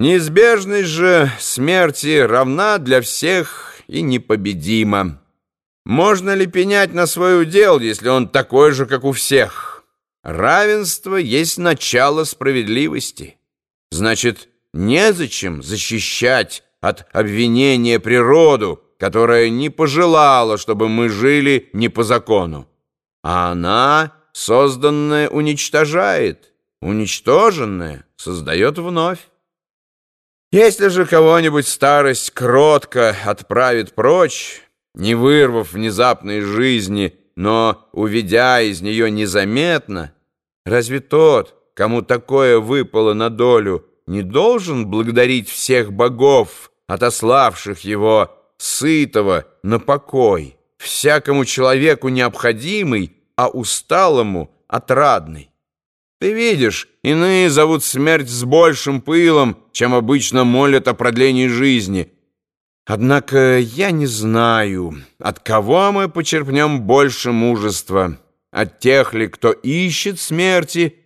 Неизбежность же смерти равна для всех и непобедима. Можно ли пенять на свой удел, если он такой же, как у всех? Равенство есть начало справедливости. Значит, незачем защищать от обвинения природу, которая не пожелала, чтобы мы жили не по закону. А она, созданное, уничтожает, уничтоженное создает вновь. Если же кого-нибудь старость кротко отправит прочь, не вырвав внезапной жизни, но уведя из нее незаметно, разве тот, кому такое выпало на долю, не должен благодарить всех богов, отославших его сытого на покой, всякому человеку необходимый, а усталому отрадный? Ты видишь, иные зовут смерть с большим пылом, чем обычно молят о продлении жизни — Однако я не знаю, от кого мы почерпнем больше мужества. От тех ли, кто ищет смерти,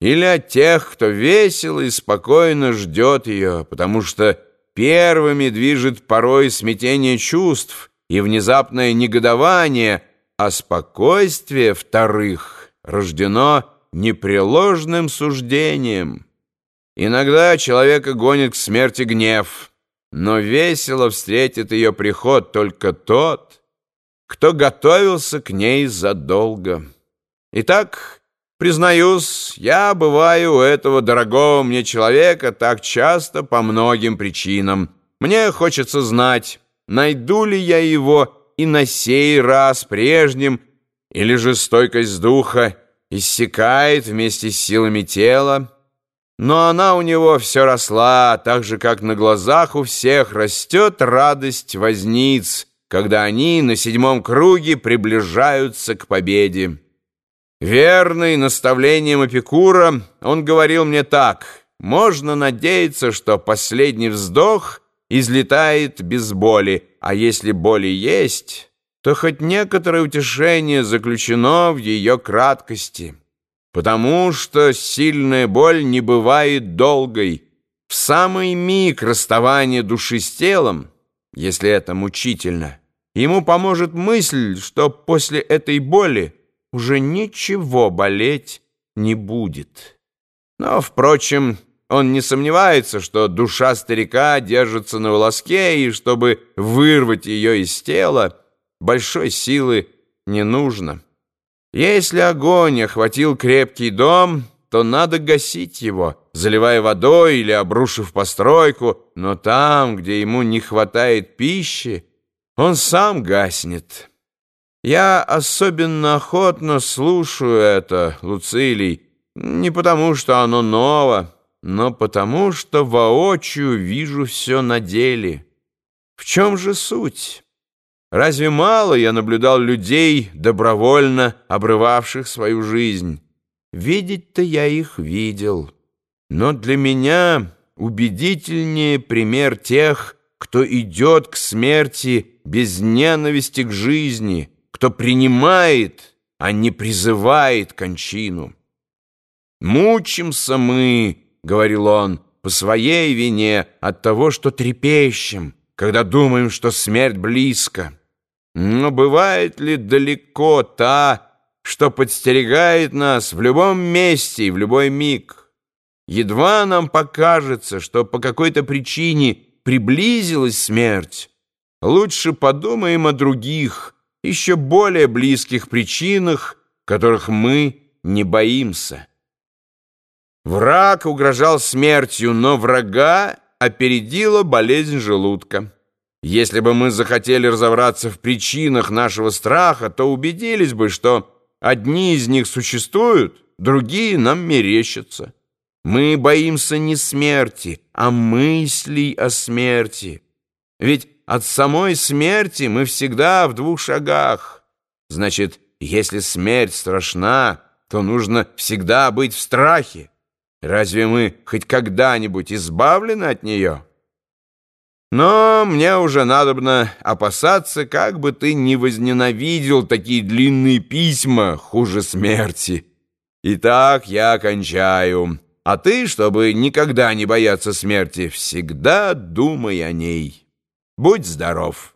или от тех, кто весело и спокойно ждет ее, потому что первыми движет порой смятение чувств и внезапное негодование, а спокойствие вторых рождено непреложным суждением. Иногда человека гонит к смерти гнев — но весело встретит ее приход только тот, кто готовился к ней задолго. Итак, признаюсь, я бываю у этого дорогого мне человека так часто по многим причинам. Мне хочется знать, найду ли я его и на сей раз прежним, или же стойкость духа иссякает вместе с силами тела, но она у него все росла, так же, как на глазах у всех растет радость возниц, когда они на седьмом круге приближаются к победе. Верный наставлением Эпикура, он говорил мне так, можно надеяться, что последний вздох излетает без боли, а если боли есть, то хоть некоторое утешение заключено в ее краткости» потому что сильная боль не бывает долгой. В самый миг расставания души с телом, если это мучительно, ему поможет мысль, что после этой боли уже ничего болеть не будет. Но, впрочем, он не сомневается, что душа старика держится на волоске, и чтобы вырвать ее из тела, большой силы не нужно. Если огонь охватил крепкий дом, то надо гасить его, заливая водой или обрушив постройку, но там, где ему не хватает пищи, он сам гаснет. Я особенно охотно слушаю это, Луцилий, не потому, что оно ново, но потому, что воочию вижу все на деле. В чем же суть? Разве мало я наблюдал людей, добровольно обрывавших свою жизнь? Видеть-то я их видел. Но для меня убедительнее пример тех, кто идет к смерти без ненависти к жизни, кто принимает, а не призывает кончину. «Мучимся мы», — говорил он, — «по своей вине от того, что трепещем, когда думаем, что смерть близко». Но бывает ли далеко та, что подстерегает нас в любом месте и в любой миг? Едва нам покажется, что по какой-то причине приблизилась смерть, лучше подумаем о других, еще более близких причинах, которых мы не боимся. Враг угрожал смертью, но врага опередила болезнь желудка. Если бы мы захотели разобраться в причинах нашего страха, то убедились бы, что одни из них существуют, другие нам мерещатся. Мы боимся не смерти, а мыслей о смерти. Ведь от самой смерти мы всегда в двух шагах. Значит, если смерть страшна, то нужно всегда быть в страхе. Разве мы хоть когда-нибудь избавлены от нее?» Но мне уже надобно опасаться, как бы ты не возненавидел такие длинные письма, хуже смерти. Итак, я кончаю. А ты, чтобы никогда не бояться смерти, всегда думай о ней. Будь здоров!